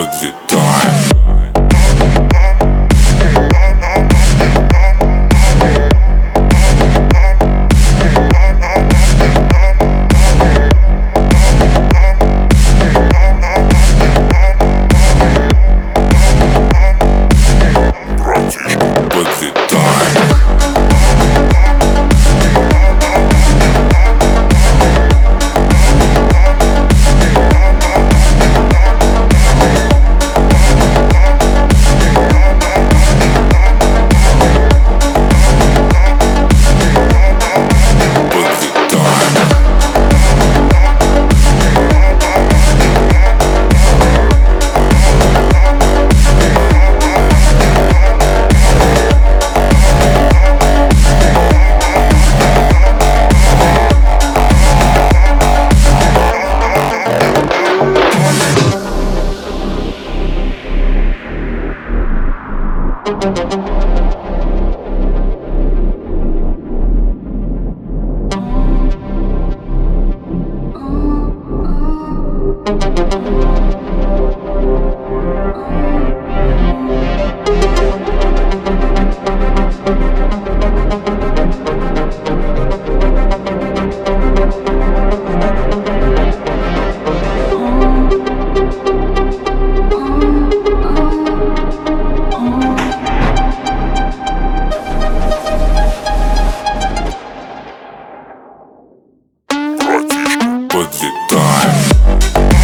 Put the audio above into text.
with the time. but the time.